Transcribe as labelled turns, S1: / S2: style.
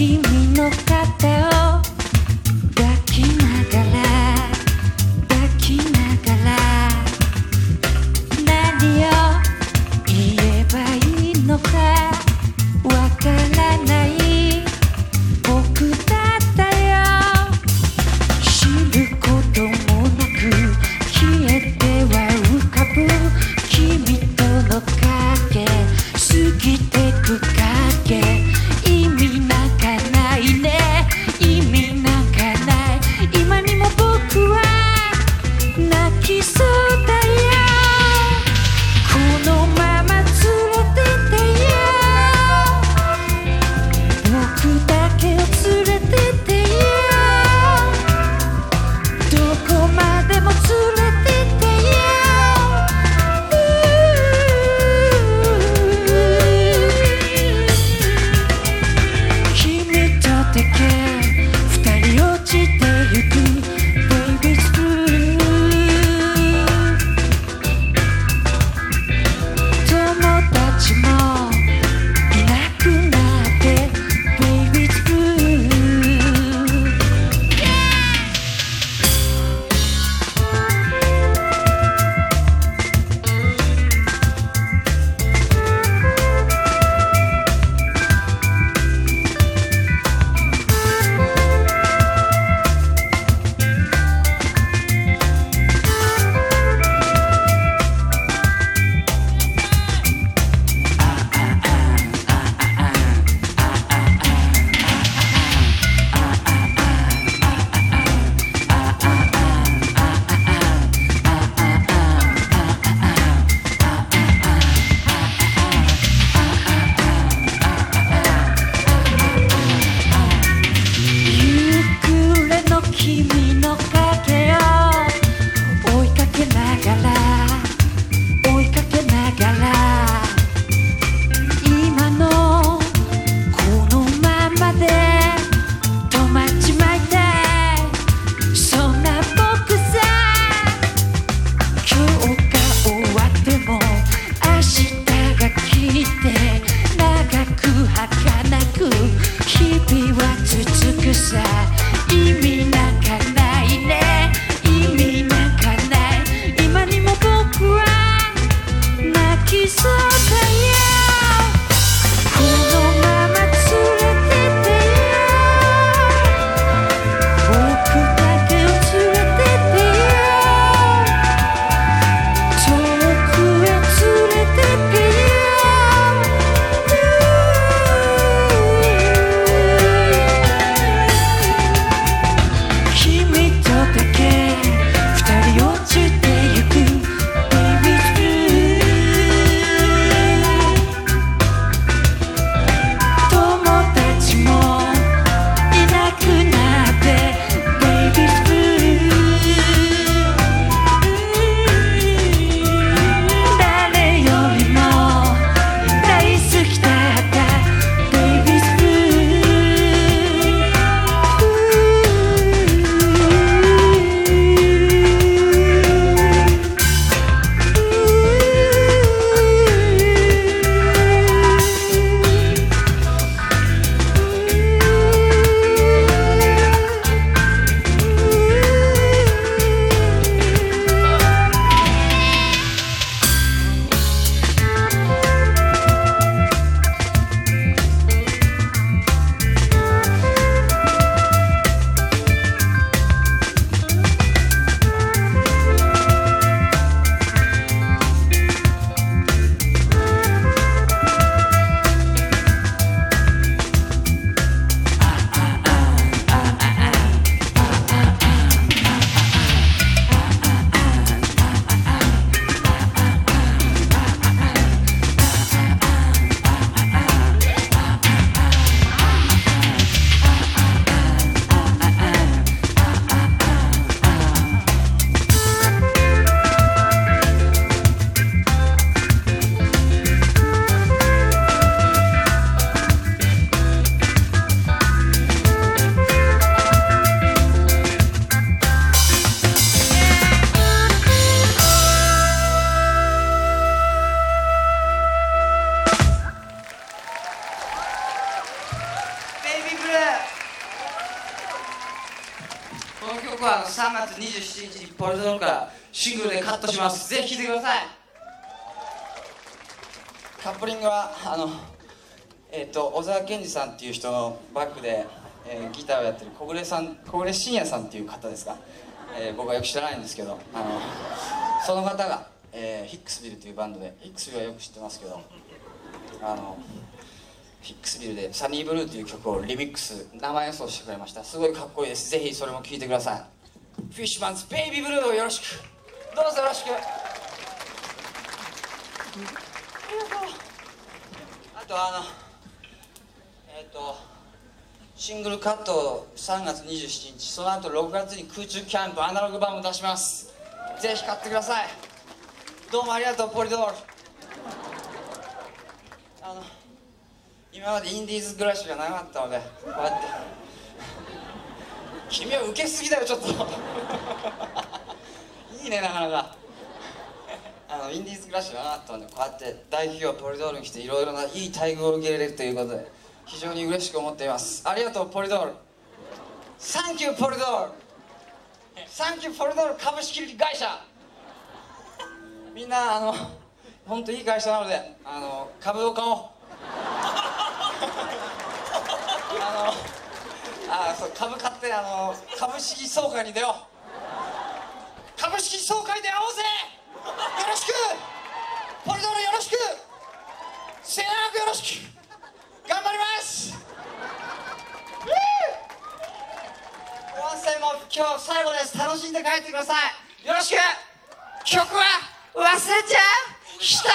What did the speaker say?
S1: 君の肩を抱きながら抱きながら何を言えばいいのかわからない。僕だったよ。知ることもなく消えては浮かぶ。君との影過ぎてく影
S2: 曲はあの3月27日にポルトガルからシングルでカットします。ぜひ聴いてください。カップリングはあのえっ、と小沢健二さんっていう人のバックで、えーギターをやってる小暮さん小暮信也さんっていう方ですか、えー僕はよく知らないんですけどあのその方が、えーヒックスビルというバンドでヒックスビルはよく知ってますけどあのヒックスビルで「サニーブルー」という曲をリミックス生演奏してくれました。すごいかっこいいです。ぜひそれも聴いてください。フィッシュマンズベイビーブルーをよろしく。どうぞよろしく。ありがとう。あとあのえっ、とシングルカット3月27日その後6月に空中キャンプアナログ版も出します。ぜひ買ってください。どうもありがとうポリドールあの今までインディーズ暮らしが長かったのでこうやって。君は受けすぎだよちょっと。いいねなかなか。あのインディーズ暮らしが長かったのでこうやって代表はポリドールに来ていろいろないい待遇を受け入れるということで非常に嬉しく思っています。ありがとうポリドール。サンキューポリドールサンキューポリドール株式会社。みんなあの本当いい会社なのであの株を買おうああそう株買ってあの株式総会に出よう。株式総会で会おうぜ。よろしく。ポリドルよろしく。末永くよろしく。頑張ります。温泉も今日最後です。楽しんで帰ってください。よろしく。曲は忘れちゃう。人だ。